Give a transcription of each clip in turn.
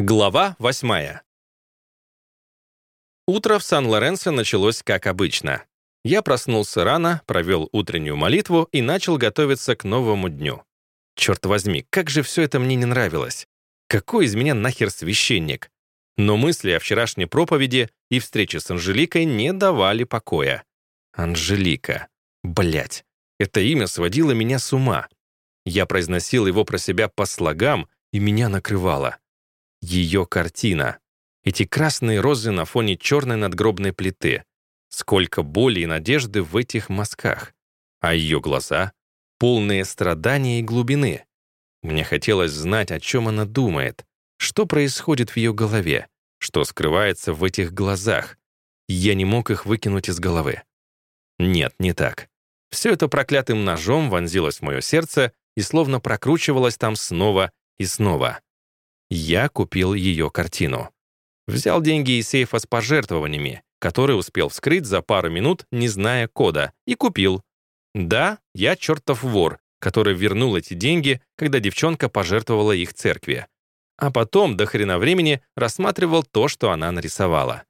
Глава восьмая. Утро в Сан-Лоренсо началось как обычно. Я проснулся рано, провел утреннюю молитву и начал готовиться к новому дню. Черт возьми, как же все это мне не нравилось. Какой из меня нахер священник? Но мысли о вчерашней проповеди и встрече с Анжеликой не давали покоя. Анжелика. Блять, это имя сводило меня с ума. Я произносил его про себя по слогам, и меня накрывало. Ее картина. Эти красные розы на фоне черной надгробной плиты. Сколько боли и надежды в этих мазках. А ее глаза — полные страдания и глубины. Мне хотелось знать, о чем она думает, что происходит в ее голове, что скрывается в этих глазах. Я не мог их выкинуть из головы. Нет, не так. Все это проклятым ножом вонзилось в мое сердце и словно прокручивалось там снова и снова. Я купил ее картину. Взял деньги из сейфа с пожертвованиями, который успел вскрыть за пару минут, не зная кода, и купил. Да, я чертов вор, который вернул эти деньги, когда девчонка пожертвовала их церкви. А потом, до хрена времени, рассматривал то, что она нарисовала.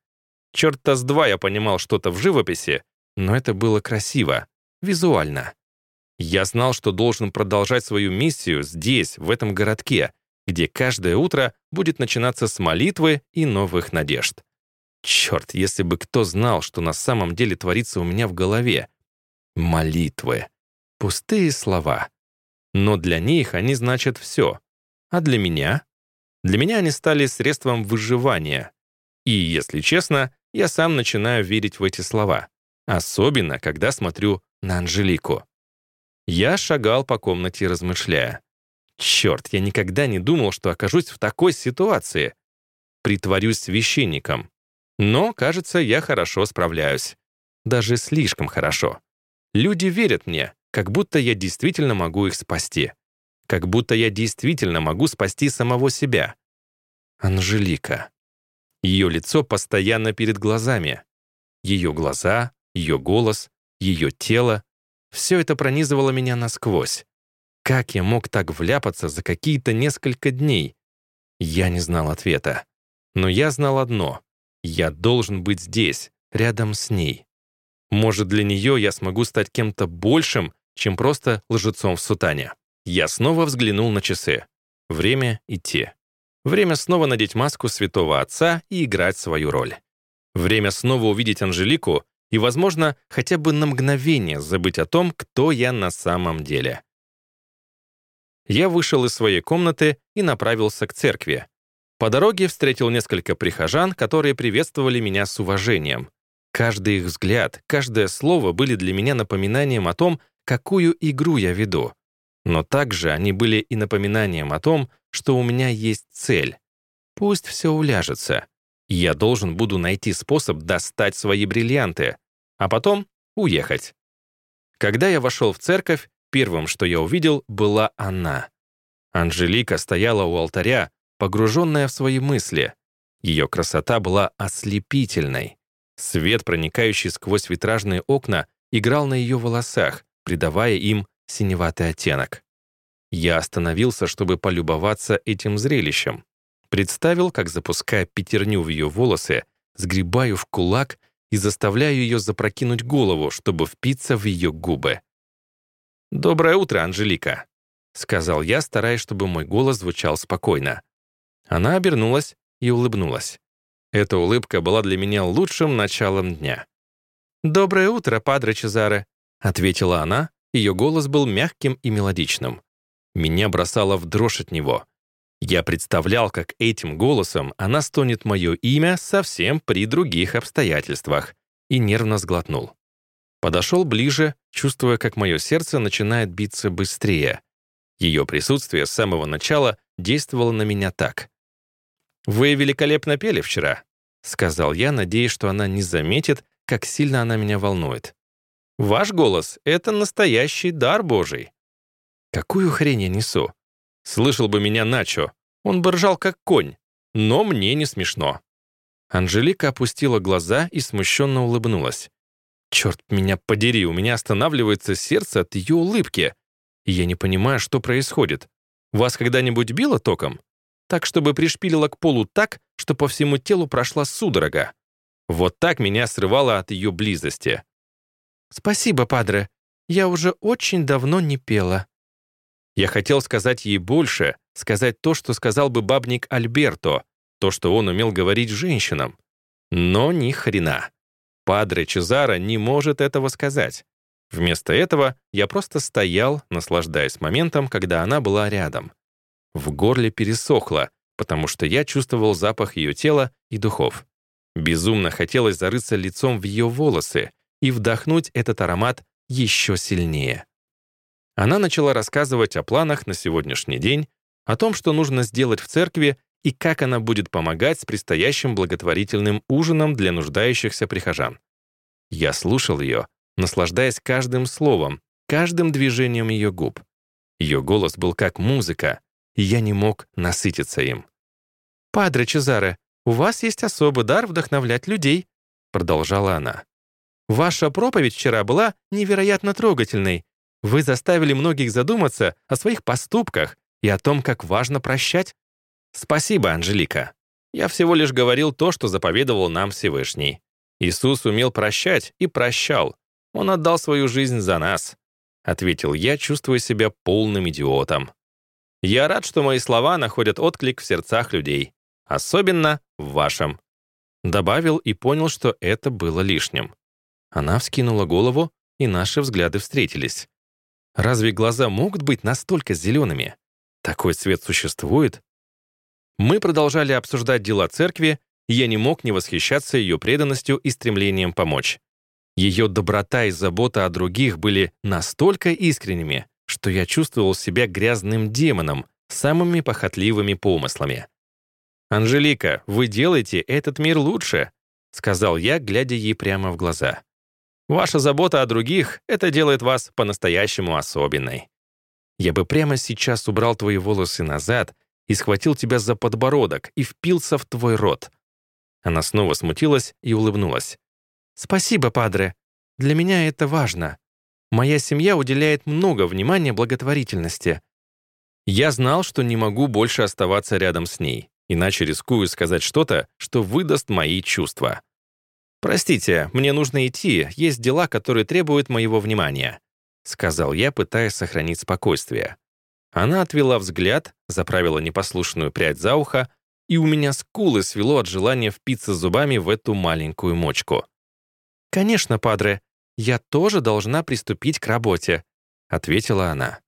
Черта с два я понимал что-то в живописи, но это было красиво, визуально. Я знал, что должен продолжать свою миссию здесь, в этом городке, где каждое утро будет начинаться с молитвы и новых надежд. Черт, если бы кто знал, что на самом деле творится у меня в голове. Молитвы. Пустые слова. Но для них они значат все. А для меня? Для меня они стали средством выживания. И, если честно, я сам начинаю верить в эти слова. Особенно, когда смотрю на Анжелику. Я шагал по комнате, размышляя. Черт, я никогда не думал, что окажусь в такой ситуации. Притворюсь священником. Но, кажется, я хорошо справляюсь. Даже слишком хорошо. Люди верят мне, как будто я действительно могу их спасти. Как будто я действительно могу спасти самого себя. Анжелика. Ее лицо постоянно перед глазами. Ее глаза, ее голос, ее тело — все это пронизывало меня насквозь. Как я мог так вляпаться за какие-то несколько дней? Я не знал ответа. Но я знал одно. Я должен быть здесь, рядом с ней. Может, для нее я смогу стать кем-то большим, чем просто лжецом в сутане. Я снова взглянул на часы. Время идти. Время снова надеть маску святого отца и играть свою роль. Время снова увидеть Анжелику и, возможно, хотя бы на мгновение забыть о том, кто я на самом деле я вышел из своей комнаты и направился к церкви. По дороге встретил несколько прихожан, которые приветствовали меня с уважением. Каждый их взгляд, каждое слово были для меня напоминанием о том, какую игру я веду. Но также они были и напоминанием о том, что у меня есть цель. Пусть все уляжется. Я должен буду найти способ достать свои бриллианты, а потом уехать. Когда я вошел в церковь, Первым, что я увидел, была она. Анжелика стояла у алтаря, погруженная в свои мысли. Ее красота была ослепительной. Свет, проникающий сквозь витражные окна, играл на ее волосах, придавая им синеватый оттенок. Я остановился, чтобы полюбоваться этим зрелищем. Представил, как, запуская пятерню в ее волосы, сгребаю в кулак и заставляю ее запрокинуть голову, чтобы впиться в ее губы. «Доброе утро, Анжелика», — сказал я, стараясь, чтобы мой голос звучал спокойно. Она обернулась и улыбнулась. Эта улыбка была для меня лучшим началом дня. «Доброе утро, падре Чезаре», — ответила она, ее голос был мягким и мелодичным. Меня бросало в дрожь от него. Я представлял, как этим голосом она стонет мое имя совсем при других обстоятельствах, и нервно сглотнул. Подошел ближе, чувствуя, как мое сердце начинает биться быстрее. Ее присутствие с самого начала действовало на меня так. «Вы великолепно пели вчера», — сказал я, надеясь, что она не заметит, как сильно она меня волнует. «Ваш голос — это настоящий дар Божий». Какую хрень я несу? Слышал бы меня Начо, он бы ржал как конь, но мне не смешно. Анжелика опустила глаза и смущенно улыбнулась. Черт меня подери, у меня останавливается сердце от ее улыбки. И я не понимаю, что происходит. Вас когда-нибудь било током? так, чтобы пришпилила к полу так, что по всему телу прошла судорога. Вот так меня срывало от ее близости. «Спасибо, падре. Я уже очень давно не пела». Я хотел сказать ей больше, сказать то, что сказал бы бабник Альберто, то, что он умел говорить женщинам. Но ни хрена. Падре Чезаро не может этого сказать. Вместо этого я просто стоял, наслаждаясь моментом, когда она была рядом. В горле пересохло, потому что я чувствовал запах ее тела и духов. Безумно хотелось зарыться лицом в ее волосы и вдохнуть этот аромат еще сильнее. Она начала рассказывать о планах на сегодняшний день, о том, что нужно сделать в церкви и как она будет помогать с предстоящим благотворительным ужином для нуждающихся прихожан. Я слушал ее, наслаждаясь каждым словом, каждым движением ее губ. Ее голос был как музыка, и я не мог насытиться им. «Падре Чезаре, у вас есть особый дар вдохновлять людей», продолжала она. «Ваша проповедь вчера была невероятно трогательной. Вы заставили многих задуматься о своих поступках и о том, как важно прощать». «Спасибо, Анжелика. Я всего лишь говорил то, что заповедовал нам Всевышний. Иисус умел прощать и прощал, он отдал свою жизнь за нас», — ответил я, чувствуя себя полным идиотом. «Я рад, что мои слова находят отклик в сердцах людей, особенно в вашем». Добавил и понял, что это было лишним. Она вскинула голову, и наши взгляды встретились. Разве глаза могут быть настолько зелеными? Такой цвет существует? Мы продолжали обсуждать дела церкви, и я не мог не восхищаться ее преданностью и стремлением помочь. Ее доброта и забота о других были настолько искренними, что я чувствовал себя грязным демоном самыми похотливыми помыслами. «Анжелика, вы делаете этот мир лучше», — сказал я, глядя ей прямо в глаза. «Ваша забота о других — это делает вас по-настоящему особенной. Я бы прямо сейчас убрал твои волосы назад и схватил тебя за подбородок и впился в твой рот». Она снова смутилась и улыбнулась. «Спасибо, падре. Для меня это важно. Моя семья уделяет много внимания благотворительности». Я знал, что не могу больше оставаться рядом с ней, иначе рискую сказать что-то, что выдаст мои чувства. «Простите, мне нужно идти, есть дела, которые требуют моего внимания», сказал я, пытаясь сохранить спокойствие. Она отвела взгляд, заправила непослушную прядь за ухо, и у меня скулы свело от желания впиться зубами в эту маленькую мочку. «Конечно, падре, я тоже должна приступить к работе», — ответила она.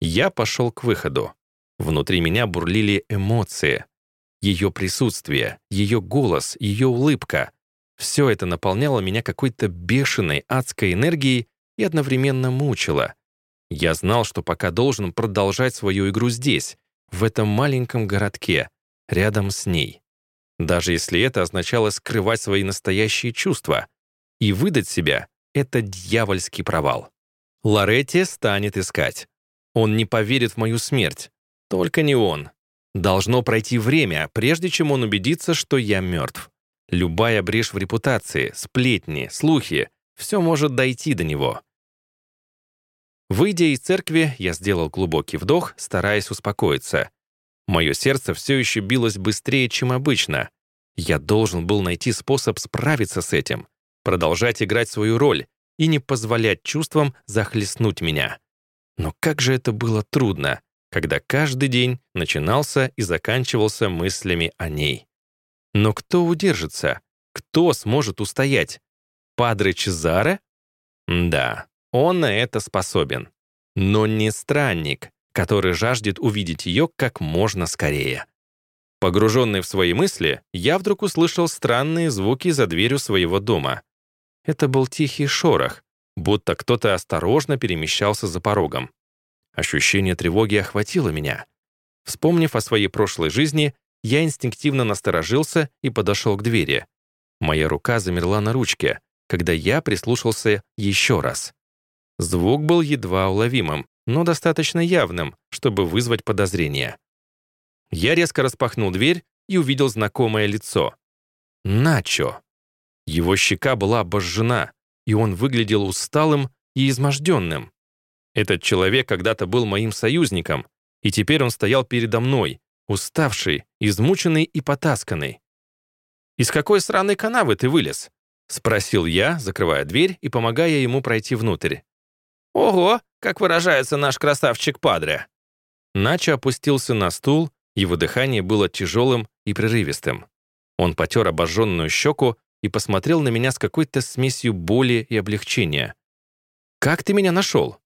Я пошел к выходу. Внутри меня бурлили эмоции. Ее присутствие, ее голос, ее улыбка. Все это наполняло меня какой-то бешеной адской энергией и одновременно мучило. Я знал, что пока должен продолжать свою игру здесь, в этом маленьком городке, рядом с ней. Даже если это означало скрывать свои настоящие чувства, и выдать себя — это дьявольский провал. Лоретти станет искать. Он не поверит в мою смерть. Только не он. Должно пройти время, прежде чем он убедится, что я мертв. Любая брешь в репутации, сплетни, слухи — все может дойти до него. Выйдя из церкви, я сделал глубокий вдох, стараясь успокоиться. Мое сердце все еще билось быстрее, чем обычно. Я должен был найти способ справиться с этим продолжать играть свою роль и не позволять чувствам захлестнуть меня. Но как же это было трудно, когда каждый день начинался и заканчивался мыслями о ней. Но кто удержится? Кто сможет устоять? Падре Чезаре? Да, он на это способен. Но не странник, который жаждет увидеть ее как можно скорее. Погруженный в свои мысли, я вдруг услышал странные звуки за дверью своего дома. Это был тихий шорох, будто кто-то осторожно перемещался за порогом. Ощущение тревоги охватило меня. Вспомнив о своей прошлой жизни, я инстинктивно насторожился и подошел к двери. Моя рука замерла на ручке, когда я прислушался еще раз. Звук был едва уловимым, но достаточно явным, чтобы вызвать подозрение. Я резко распахнул дверь и увидел знакомое лицо. Начо. Его щека была обожжена, и он выглядел усталым и изможденным. Этот человек когда-то был моим союзником, и теперь он стоял передо мной, уставший, измученный и потасканный. «Из какой сраной канавы ты вылез?» — спросил я, закрывая дверь и помогая ему пройти внутрь. «Ого, как выражается наш красавчик Падре!» Начо опустился на стул, его дыхание было тяжелым и прерывистым. Он потер обожженную щеку и посмотрел на меня с какой-то смесью боли и облегчения. «Как ты меня нашел?»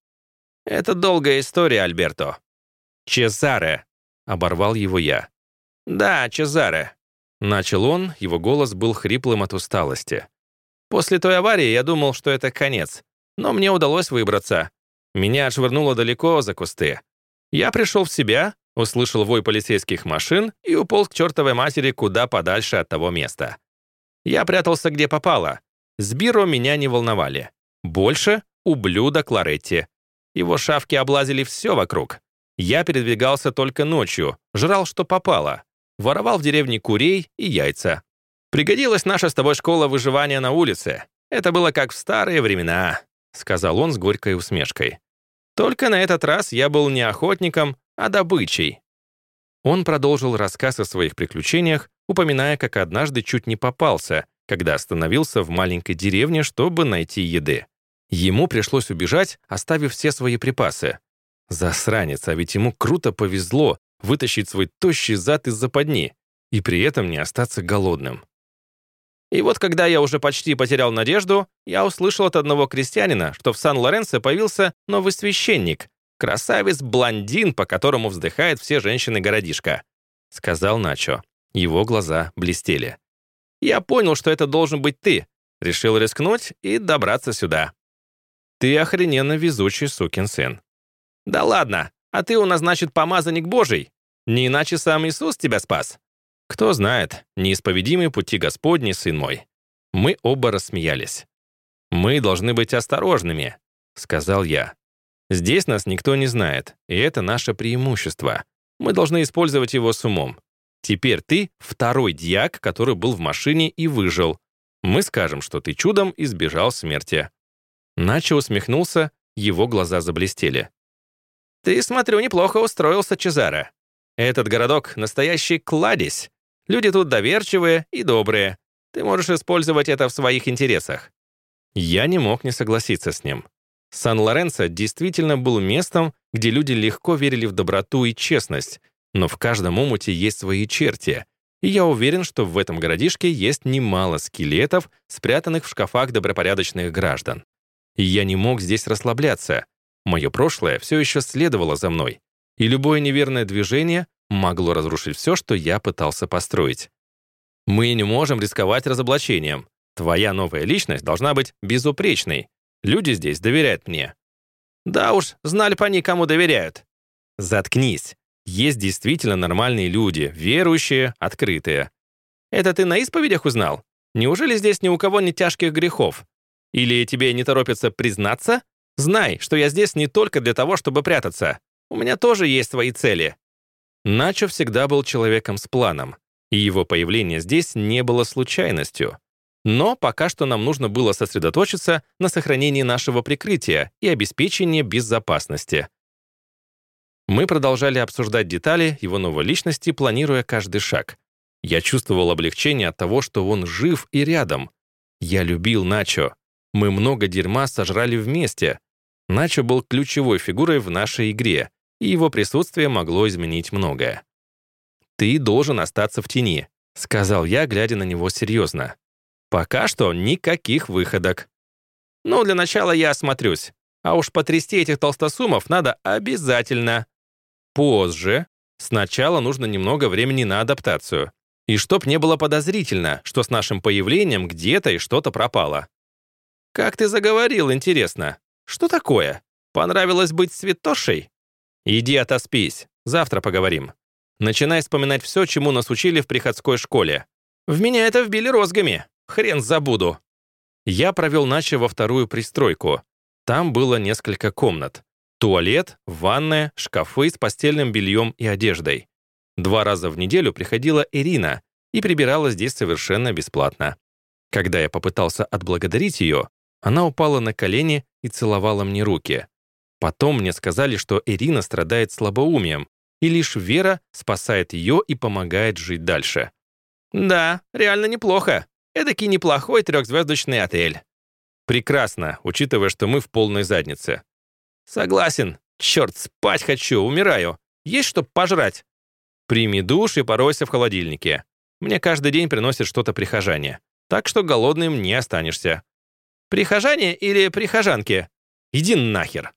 «Это долгая история, Альберто». «Чезаре», — оборвал его я. «Да, Чезаре», — начал он, его голос был хриплым от усталости. «После той аварии я думал, что это конец, но мне удалось выбраться. Меня отшвырнуло далеко за кусты. Я пришел в себя, услышал вой полицейских машин и уполз к чертовой матери куда подальше от того места. Я прятался где попало. С Биро меня не волновали. Больше — ублюдок Лоретти. Его шавки облазили все вокруг. Я передвигался только ночью, жрал, что попало. Воровал в деревне курей и яйца. Пригодилась наша с тобой школа выживания на улице. Это было как в старые времена», — сказал он с горькой усмешкой. «Только на этот раз я был не охотником, а добычей». Он продолжил рассказ о своих приключениях, упоминая, как однажды чуть не попался, когда остановился в маленькой деревне, чтобы найти еды. Ему пришлось убежать, оставив все свои припасы. Засранец, а ведь ему круто повезло вытащить свой тощий зад из западни и при этом не остаться голодным. И вот когда я уже почти потерял надежду, я услышал от одного крестьянина, что в Сан-Лоренцо появился новый священник, красавец-блондин, по которому вздыхают все женщины городишка», — сказал Начо. Его глаза блестели. «Я понял, что это должен быть ты. Решил рискнуть и добраться сюда». «Ты охрененно везучий сукин сын». «Да ладно, а ты у нас, значит, помазанник Божий. Не иначе сам Иисус тебя спас». «Кто знает, неисповедимые пути Господни, сын мой». Мы оба рассмеялись. «Мы должны быть осторожными», — сказал я. «Здесь нас никто не знает, и это наше преимущество. Мы должны использовать его с умом. Теперь ты — второй дьяк, который был в машине и выжил. Мы скажем, что ты чудом избежал смерти». Начо усмехнулся, его глаза заблестели. «Ты, смотрю, неплохо устроился, Чезаро. Этот городок — настоящий кладезь. Люди тут доверчивые и добрые. Ты можешь использовать это в своих интересах». Я не мог не согласиться с ним. Сан-Лоренцо действительно был местом, где люди легко верили в доброту и честность, но в каждом омуте есть свои черти, и я уверен, что в этом городишке есть немало скелетов, спрятанных в шкафах добропорядочных граждан. И я не мог здесь расслабляться. Мое прошлое все еще следовало за мной, и любое неверное движение могло разрушить все, что я пытался построить. Мы не можем рисковать разоблачением. Твоя новая личность должна быть безупречной. Люди здесь доверяют мне. Да уж, знали бы они, кому доверяют. Заткнись. Есть действительно нормальные люди, верующие, открытые. Это ты на исповедях узнал? Неужели здесь ни у кого нет тяжких грехов? Или тебе не торопится признаться? Знай, что я здесь не только для того, чтобы прятаться. У меня тоже есть свои цели. Начо всегда был человеком с планом, и его появление здесь не было случайностью. Но пока что нам нужно было сосредоточиться на сохранении нашего прикрытия и обеспечении безопасности. Мы продолжали обсуждать детали его новой личности, планируя каждый шаг. Я чувствовал облегчение от того, что он жив и рядом. Я любил Начо. Мы много дерьма сожрали вместе. Начо был ключевой фигурой в нашей игре, и его присутствие могло изменить многое. «Ты должен остаться в тени», — сказал я, глядя на него серьезно. «Пока что никаких выходок». «Ну, для начала я осмотрюсь, а уж потрясти этих толстосумов надо обязательно». «Позже. Сначала нужно немного времени на адаптацию. И чтоб не было подозрительно, что с нашим появлением где-то и что-то пропало». «Как ты заговорил, интересно? Что такое? Понравилось быть святошей?» «Иди отоспись, завтра поговорим. Начинай вспоминать все, чему нас учили в приходской школе. В меня это вбили розгами, хрен забуду». Я провел Нача во вторую пристройку. Там было несколько комнат. Туалет, ванная, шкафы с постельным бельем и одеждой. Два раза в неделю приходила Ирина и прибирала здесь совершенно бесплатно. Когда я попытался отблагодарить ее, она упала на колени и целовала мне руки. Потом мне сказали, что Ирина страдает слабоумием, и лишь вера спасает ее и помогает жить дальше. Да, реально неплохо. Эдакий неплохой трехзвездочный отель. Прекрасно, учитывая, что мы в полной заднице. Согласен. Черт, спать хочу, умираю. Есть что пожрать? Прими душ и поройся в холодильнике. Мне каждый день приносят что-то прихожане. Так что голодным не останешься. Прихожане или прихожанки? Иди нахер.